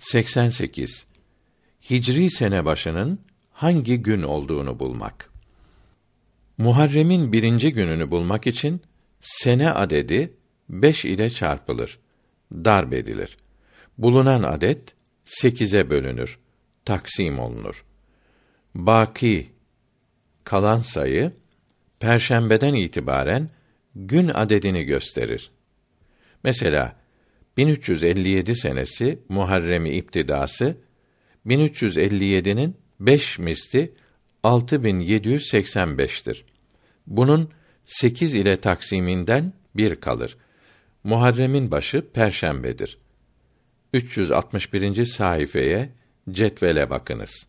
88. Hicri sene başının hangi gün olduğunu bulmak. Muharrem'in birinci gününü bulmak için sene adedi beş ile çarpılır, darb edilir. Bulunan adet sekize bölünür, taksim olunur. Baki kalan sayı perşembeden itibaren gün adedini gösterir. Mesela 1357 senesi Muharrem-i İptidası 1357'nin 5 misli 6785'tir. Bunun 8 ile taksiminden bir kalır. Muharrem'in başı perşembedir. 361. sayfaya cetvele bakınız.